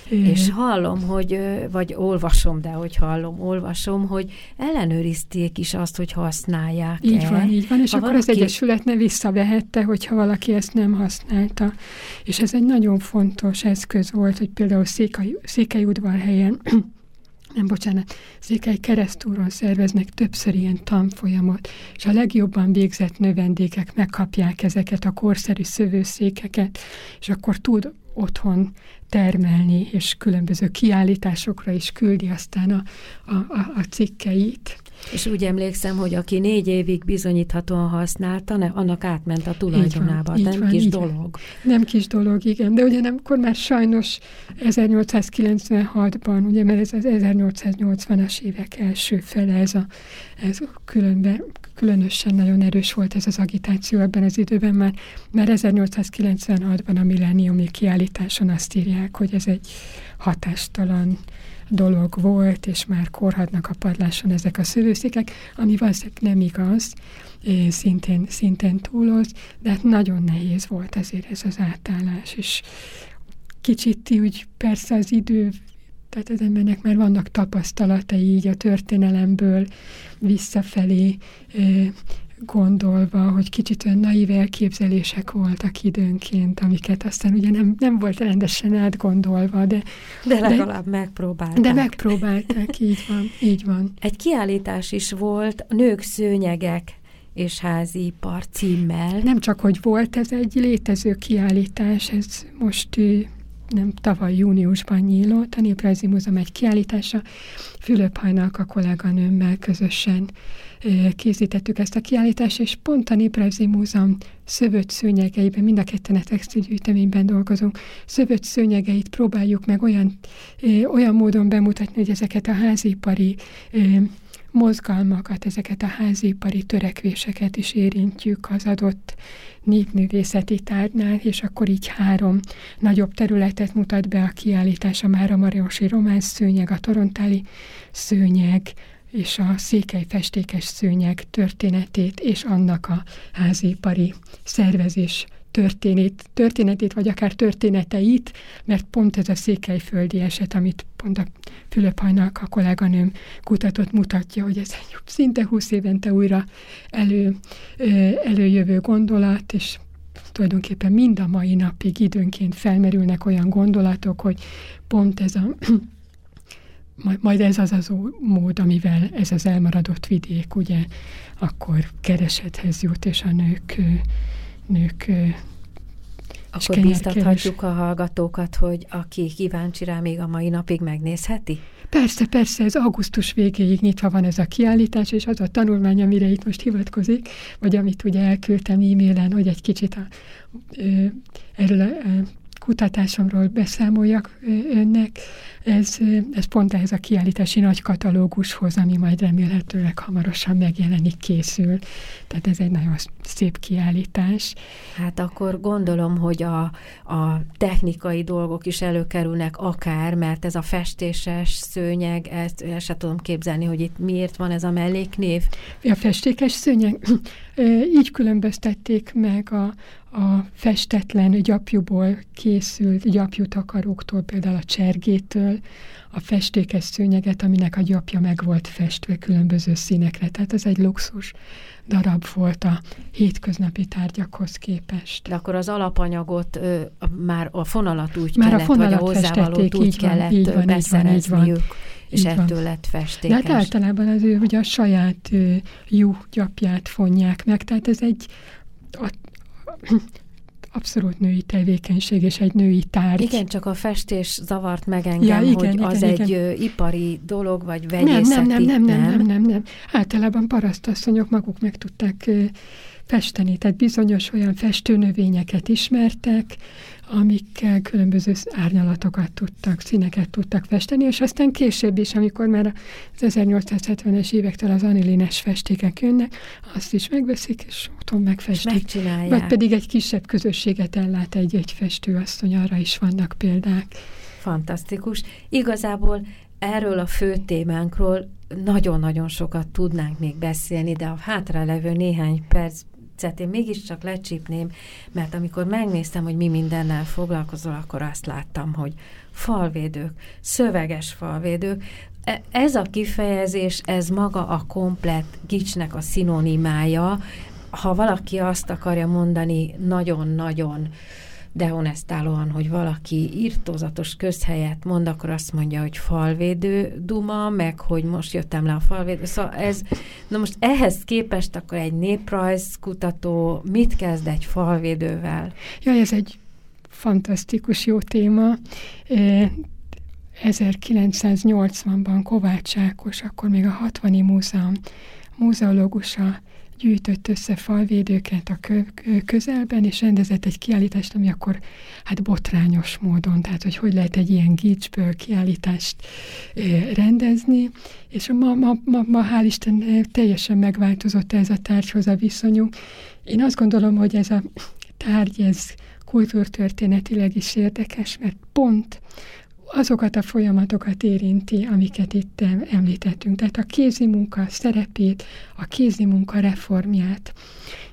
És hallom, hogy, vagy olvasom, de hogy hallom, olvasom, hogy ellenőrizték is azt, hogy használják Így -e. van, így van, és ha akkor valaki... az Egyesület ne visszavehette, hogyha valaki ezt nem használta. És ez egy nagyon fontos eszköz volt, hogy például Székely, Székelyudvarhelyen nem bocsánat, Székely keresztúron szerveznek többször ilyen tanfolyamot, és a legjobban végzett növendékek megkapják ezeket a korszerű szövőszékeket, és akkor tud otthon termelni, és különböző kiállításokra is küldi aztán a, a, a, a cikkeit. És úgy emlékszem, hogy aki négy évig bizonyíthatóan használta, ne, annak átment a tulajdonába. Így van, nem így kis van, dolog. Nem kis dolog, igen. De ugye nem, akkor már sajnos 1896-ban, ugye, mert ez az 1880-as évek első fele, ez a, ez különben, különösen nagyon erős volt ez az agitáció ebben az időben, már, már 1896-ban a milleniumi kiállításon azt írják, hogy ez egy hatástalan dolog volt, és már korhatnak a padláson ezek a szövőszékek, ami valószínűleg nem igaz, szintén, szintén túloz, de hát nagyon nehéz volt ezért ez az átállás, és kicsit úgy persze az idő tehát az embernek már vannak tapasztalatai így a történelemből visszafelé gondolva, hogy kicsit olyan naív elképzelések voltak időnként, amiket aztán ugye nem, nem volt rendesen átgondolva, de... De legalább de, megpróbálták. De megpróbálták, így van, így van. Egy kiállítás is volt, nők szőnyegek és házi ipar címmel. Nem csak, hogy volt, ez egy létező kiállítás, ez most nem tavaly júniusban nyílott, a Néprajzi Múzeum egy kiállítása. Fülöp Hajnalka kolléganőmmel közösen készítettük ezt a kiállítást, és pont a Néprajzi Múzeum szövött szőnyegeiben, mind a ketten a textilgyűjteményben dolgozunk, szövött szőnyegeit próbáljuk meg olyan, olyan módon bemutatni, hogy ezeket a házipari mozgalmakat, ezeket a házipari törekvéseket is érintjük az adott népművészeti tárgynál, és akkor így három nagyobb területet mutat be a kiállítás, a Mára Mariosi román szőnyeg, a torontáli szőnyeg, és a székely festékes szőnyeg történetét, és annak a házipari szervezés történét, történetét, vagy akár történeteit, mert pont ez a székelyföldi eset, amit pont a Fülöp Hajnalka kolléganőm kutatott, mutatja, hogy ez egy szinte húsz évente újra elő, előjövő gondolat, és tulajdonképpen mind a mai napig időnként felmerülnek olyan gondolatok, hogy pont ez a majd ez az az mód, amivel ez az elmaradott vidék, ugye, akkor keresethez jut, és a nők, nők akkor biztathatjuk a hallgatókat, hogy aki kíváncsi rá, még a mai napig megnézheti? Persze, persze, ez augusztus végéig nyitva van ez a kiállítás, és az a tanulmány, amire itt most hivatkozik, vagy amit ugye elküldtem e-mailen, hogy egy kicsit a, ö, erről a, kutatásomról beszámoljak önnek. Ez, ez pont ehhez a kiállítási nagy katalógushoz, ami majd remélhetőleg hamarosan megjelenik, készül. Tehát ez egy nagyon szép kiállítás. Hát akkor gondolom, hogy a, a technikai dolgok is előkerülnek akár, mert ez a festéses szőnyeg, ezt el sem tudom képzelni, hogy itt miért van ez a melléknév. A festékes szőnyeg, így különböztették meg a, a festetlen gyapjúból készült gyapjútakaróktól, például a csergétől, a festékes szőnyeget, aminek a gyapja meg volt festve különböző színekre. Tehát ez egy luxus darab volt a hétköznapi tárgyakhoz képest. De akkor az alapanyagot, ö, már a fonalat úgy már kellett, a fonalat vagy a hozzávalót úgy így kellett így van, beszerezniük, így van, és így ettől van. lett festékes. De hát általában az ő ugye a saját ö, jó gyapját fonják meg, tehát ez egy a, abszolút női tevékenység és egy női tárgy. Igen, csak a festés zavart meg engem, ja, igen, hogy igen, az igen. egy ipari dolog, vagy vegyészeti. Nem, nem, nem, nem, nem, nem, nem, nem. Általában parasztasszonyok maguk meg tudták festeni, tehát bizonyos olyan festőnövényeket ismertek, amikkel különböző árnyalatokat tudtak, színeket tudtak festeni, és aztán később is, amikor már az 1870-es évektől az anilines festékek jönnek, azt is megveszik, és otthon megfestik. És megcsinálják. Vagy pedig egy kisebb közösséget ellát egy-egy festőasszony, arra is vannak példák. Fantasztikus. Igazából erről a fő témánkról nagyon-nagyon sokat tudnánk még beszélni, de a hátralevő néhány perc viccet én mégiscsak lecsípném, mert amikor megnéztem, hogy mi mindennel foglalkozol, akkor azt láttam, hogy falvédők, szöveges falvédők, e, ez a kifejezés, ez maga a komplet gicsnek a szinonimája. Ha valaki azt akarja mondani nagyon-nagyon dehonestálóan, hogy valaki írtózatos közhelyet mond, akkor azt mondja, hogy falvédő duma, meg hogy most jöttem le a falvédő. Szóval ez, na most ehhez képest akkor egy néprajzkutató mit kezd egy falvédővel? Ja, ez egy fantasztikus jó téma. 1980-ban Kovács Ákos, akkor még a 60-i múzeum múzeológusa gyűjtött össze falvédőket a közelben, és rendezett egy kiállítást, ami akkor hát botrányos módon, tehát hogy hogy lehet egy ilyen gicsből kiállítást rendezni, és ma, ma, ma, ma hál' Isten teljesen megváltozott ez a tárgyhoz a viszonyunk. Én azt gondolom, hogy ez a tárgy, ez kultúrtörténetileg is érdekes, mert pont azokat a folyamatokat érinti, amiket itt említettünk. Tehát a kézi munka szerepét, a kézi munka reformját,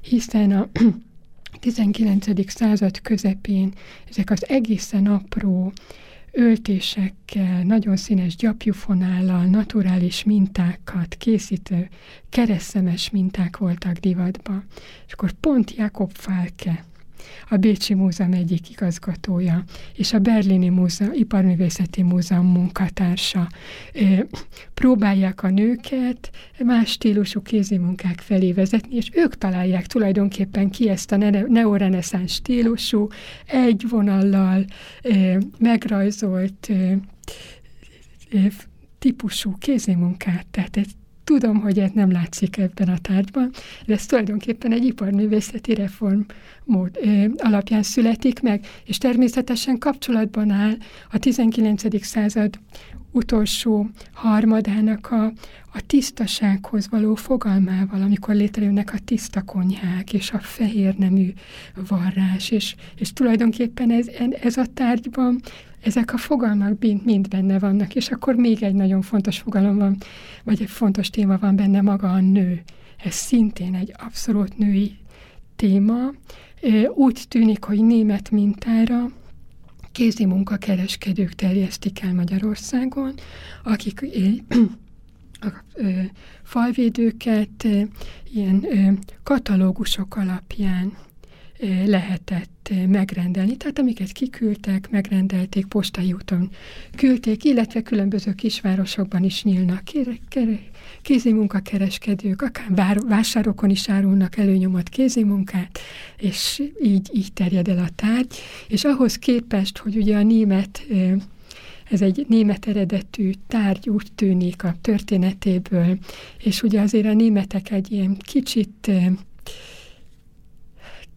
hiszen a 19. század közepén ezek az egészen apró öltésekkel, nagyon színes gyapjufonállal, naturális mintákat készítő keresztemes minták voltak divatban. És akkor pont Jakob Falke, a Bécsi Múzeum egyik igazgatója, és a Berlini Múzeum, Iparművészeti Múzeum munkatársa. Próbálják a nőket más stílusú kézimunkák felé vezetni, és ők találják tulajdonképpen ki ezt a neoreneszánsz stílusú, egy vonallal megrajzolt típusú kézimunkát. Tehát egy Tudom, hogy ez nem látszik ebben a tárgyban, de ez tulajdonképpen egy iparművészeti reform mód, ö, alapján születik meg, és természetesen kapcsolatban áll a 19. század utolsó harmadának a, a tisztasághoz való fogalmával, amikor létrejönnek a tiszta konyhák, és a fehér nemű varrás, és, és tulajdonképpen ez, ez a tárgyban ezek a fogalmak mind, benne vannak, és akkor még egy nagyon fontos fogalom van, vagy egy fontos téma van benne maga a nő. Ez szintén egy abszolút női téma. Úgy tűnik, hogy német mintára kézi munkakereskedők terjesztik el Magyarországon, akik a falvédőket ilyen katalógusok alapján lehetett megrendelni. Tehát amiket kiküldtek, megrendelték, postai úton küldték, illetve különböző kisvárosokban is nyílnak kézimunkakereskedők, akár vásárokon is árulnak előnyomott kézimunkát, és így, így terjed el a tárgy. És ahhoz képest, hogy ugye a német ez egy német eredetű tárgy úgy tűnik a történetéből, és ugye azért a németek egy ilyen kicsit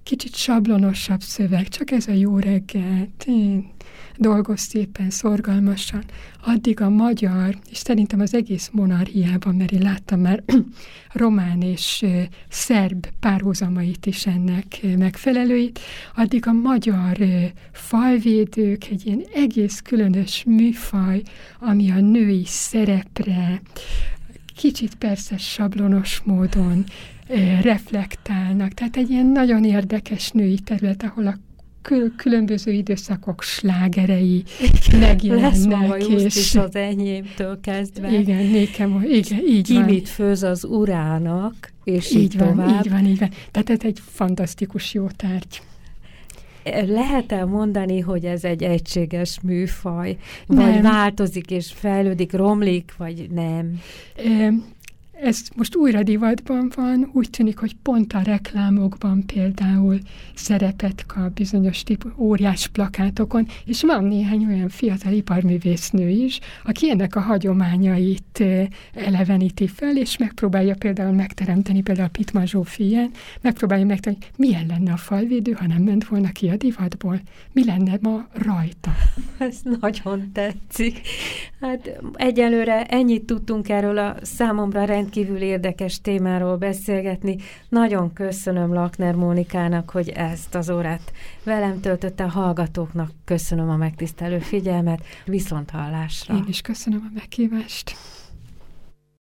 kicsit sablonosabb szöveg, csak ez a jó reggelt, én dolgoz szépen, szorgalmasan, addig a magyar, és szerintem az egész monarchiában, mert én láttam már román és szerb párhuzamait is ennek megfelelőit, addig a magyar falvédők egy ilyen egész különös műfaj, ami a női szerepre, kicsit persze sablonos módon reflektálnak. Tehát egy ilyen nagyon érdekes női terület, ahol a kül- különböző időszakok slágerei megjelennek. Lesz ma és... is az enyémtől kezdve. Igen, nékem, igen, így Ki van. mit főz az urának, és így, így van, tovább. Így van, így van. Tehát ez egy fantasztikus jó tárgy. Lehet-e mondani, hogy ez egy egységes műfaj, vagy nem. változik és fejlődik, romlik, vagy nem? Ez most újra divatban van, úgy tűnik, hogy pont a reklámokban például szerepet kap bizonyos típus, óriás plakátokon, és van néhány olyan fiatal iparművésznő is, aki ennek a hagyományait eleveníti fel, és megpróbálja például megteremteni, például Pitman Zsófien, megpróbálja megtenni, milyen lenne a falvédő, ha nem ment volna ki a divatból, mi lenne ma rajta. Ez nagyon tetszik. Hát egyelőre ennyit tudtunk erről a számomra rend rendkívül érdekes témáról beszélgetni. Nagyon köszönöm Lakner Mónikának, hogy ezt az órát velem töltötte a hallgatóknak. Köszönöm a megtisztelő figyelmet. Viszont hallásra. Én is köszönöm a meghívást.